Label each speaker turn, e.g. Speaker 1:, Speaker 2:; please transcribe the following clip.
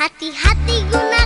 Speaker 1: Hati-hati guna